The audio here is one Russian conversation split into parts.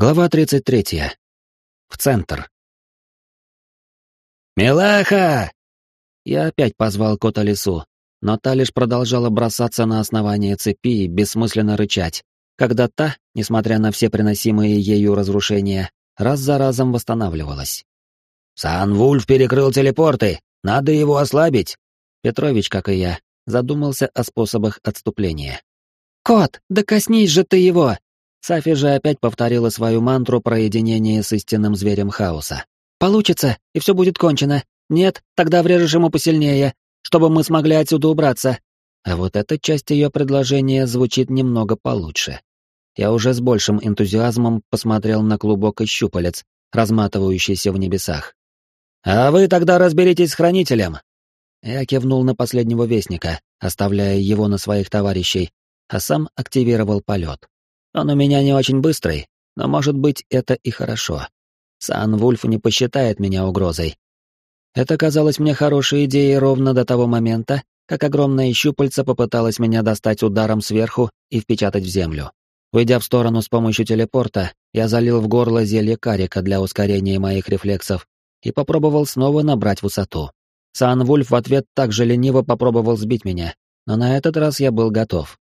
Глава 33. В центр. «Милаха!» Я опять позвал кота лису, но та лишь продолжала бросаться на основание цепи и бессмысленно рычать, когда та, несмотря на все приносимые ею разрушения, раз за разом восстанавливалась. «Сан-Вульф перекрыл телепорты! Надо его ослабить!» Петрович, как и я, задумался о способах отступления. «Кот, да коснись же ты его!» Сафи же опять повторила свою мантру про единение с истинным зверем хаоса. «Получится, и все будет кончено. Нет, тогда врежешь ему посильнее, чтобы мы смогли отсюда убраться». А вот эта часть ее предложения звучит немного получше. Я уже с большим энтузиазмом посмотрел на клубок из щупалец, разматывающийся в небесах. «А вы тогда разберитесь с хранителем!» Я кивнул на последнего вестника, оставляя его на своих товарищей, а сам активировал полет. Он у меня не очень быстрый, но, может быть, это и хорошо. Сан Вульф не посчитает меня угрозой. Это казалось мне хорошей идеей ровно до того момента, как огромное щупальце попыталось меня достать ударом сверху и впечатать в землю. Уйдя в сторону с помощью телепорта, я залил в горло зелье карика для ускорения моих рефлексов и попробовал снова набрать высоту. Сан Вульф в ответ также лениво попробовал сбить меня, но на этот раз я был готов.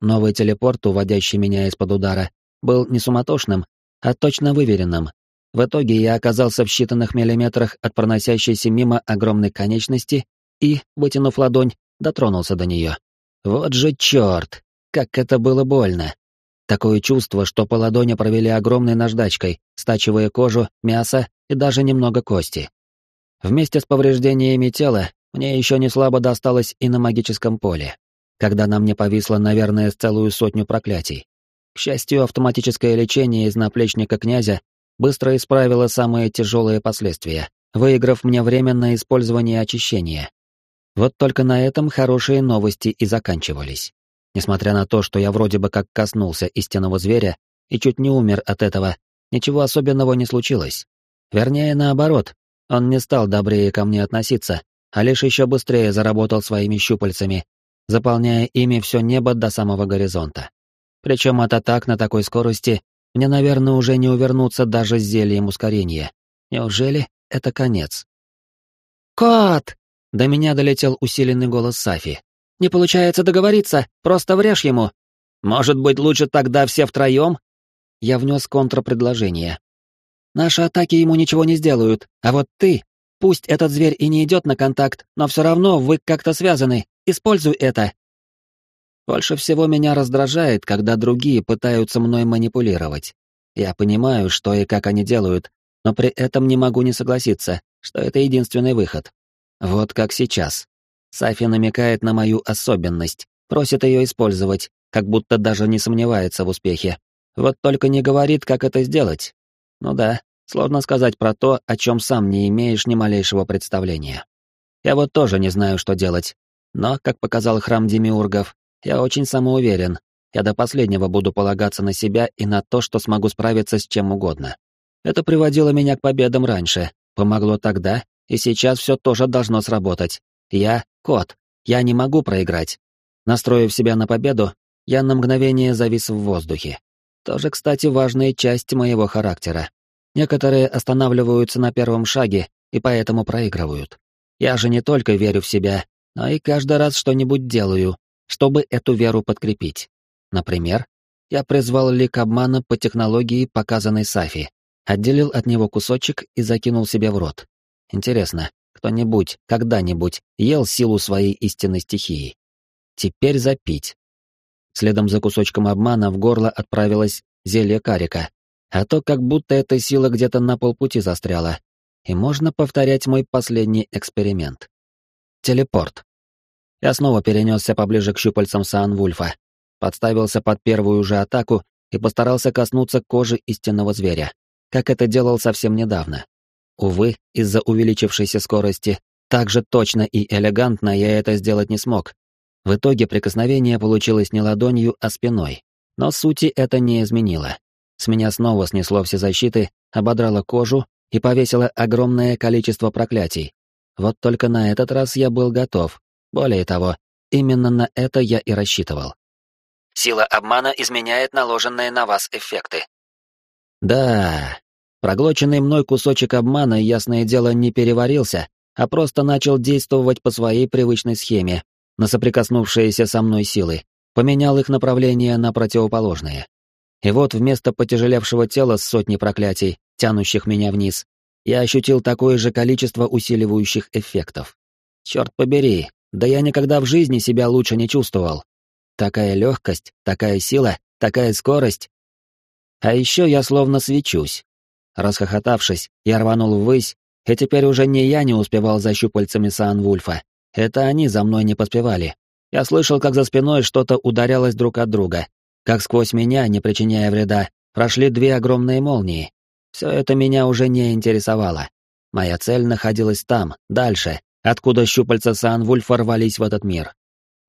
Новый телепорт, уводящий меня из-под удара, был не суматошным, а точно выверенным. В итоге я оказался в считанных миллиметрах от проносящейся мимо огромной конечности и, вытянув ладонь, дотронулся до нее. Вот же черт! Как это было больно! Такое чувство, что по ладони провели огромной наждачкой, стачивая кожу, мясо и даже немного кости. Вместе с повреждениями тела мне еще не слабо досталось и на магическом поле когда на мне повисло, наверное, целую сотню проклятий. К счастью, автоматическое лечение из наплечника князя быстро исправило самые тяжелые последствия, выиграв мне время на использование очищения. Вот только на этом хорошие новости и заканчивались. Несмотря на то, что я вроде бы как коснулся истинного зверя и чуть не умер от этого, ничего особенного не случилось. Вернее, наоборот, он не стал добрее ко мне относиться, а лишь еще быстрее заработал своими щупальцами, заполняя ими все небо до самого горизонта. Причем от атак на такой скорости мне, наверное, уже не увернуться даже с зельем ускорения. Неужели это конец? «Кот!» — до меня долетел усиленный голос Сафи. «Не получается договориться, просто врежь ему». «Может быть, лучше тогда все втроем?» Я внес контрпредложение. «Наши атаки ему ничего не сделают, а вот ты, пусть этот зверь и не идет на контакт, но все равно вы как-то связаны, Используй это!» Больше всего меня раздражает, когда другие пытаются мной манипулировать. Я понимаю, что и как они делают, но при этом не могу не согласиться, что это единственный выход. Вот как сейчас. Сафи намекает на мою особенность, просит ее использовать, как будто даже не сомневается в успехе. Вот только не говорит, как это сделать. Ну да, сложно сказать про то, о чем сам не имеешь ни малейшего представления. Я вот тоже не знаю, что делать, но, как показал храм демиургов, я очень самоуверен. Я до последнего буду полагаться на себя и на то, что смогу справиться с чем угодно. Это приводило меня к победам раньше, помогло тогда, и сейчас все тоже должно сработать. Я — кот, я не могу проиграть. Настроив себя на победу, я на мгновение завис в воздухе. Тоже, кстати, важная часть моего характера. Некоторые останавливаются на первом шаге и поэтому проигрывают. Я же не только верю в себя, но и каждый раз что-нибудь делаю, чтобы эту веру подкрепить. Например, я призвал лик обмана по технологии, показанной Сафи, отделил от него кусочек и закинул себе в рот. Интересно, кто-нибудь, когда-нибудь ел силу своей истинной стихии? Теперь запить. Следом за кусочком обмана в горло отправилось зелье карика, а то как будто эта сила где-то на полпути застряла. И можно повторять мой последний эксперимент. Телепорт. Я снова перенесся поближе к щупальцам Саан-Вульфа, подставился под первую же атаку и постарался коснуться кожи истинного зверя, как это делал совсем недавно. Увы, из-за увеличившейся скорости, так же точно и элегантно я это сделать не смог. В итоге прикосновение получилось не ладонью, а спиной. Но сути это не изменило. С меня снова снесло все защиты, ободрало кожу и повесило огромное количество проклятий. Вот только на этот раз я был готов, более того, именно на это я и рассчитывал. Сила обмана изменяет наложенные на вас эффекты. Да, проглоченный мной кусочек обмана, ясное дело, не переварился, а просто начал действовать по своей привычной схеме, на соприкоснувшиеся со мной силы, поменял их направление на противоположные. И вот вместо потяжелевшего тела с сотни проклятий, тянущих меня вниз, я ощутил такое же количество усиливающих эффектов. Черт побери, да я никогда в жизни себя лучше не чувствовал. Такая легкость, такая сила, такая скорость. А еще я словно свечусь. Расхохотавшись, я рванул ввысь, и теперь уже не я не успевал за щупальцами Саанвульфа. Это они за мной не поспевали. Я слышал, как за спиной что-то ударялось друг от друга, как сквозь меня, не причиняя вреда, прошли две огромные молнии. Все это меня уже не интересовало. Моя цель находилась там, дальше, откуда щупальца Саанвульфа рвались в этот мир.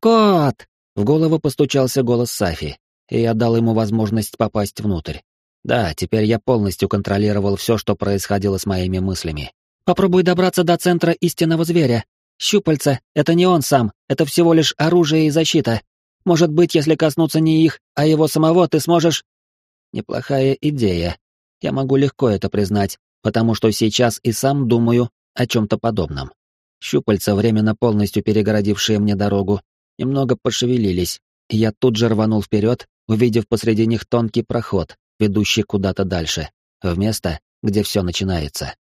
«Кот!» В голову постучался голос Сафи, и я дал ему возможность попасть внутрь. Да, теперь я полностью контролировал все, что происходило с моими мыслями. «Попробуй добраться до центра истинного зверя. Щупальца — это не он сам, это всего лишь оружие и защита. Может быть, если коснуться не их, а его самого, ты сможешь...» Неплохая идея. Я могу легко это признать, потому что сейчас и сам думаю о чем-то подобном. Щупальца, временно полностью перегородившие мне дорогу, немного пошевелились, и я тут же рванул вперед, увидев посреди них тонкий проход, ведущий куда-то дальше, в место, где все начинается.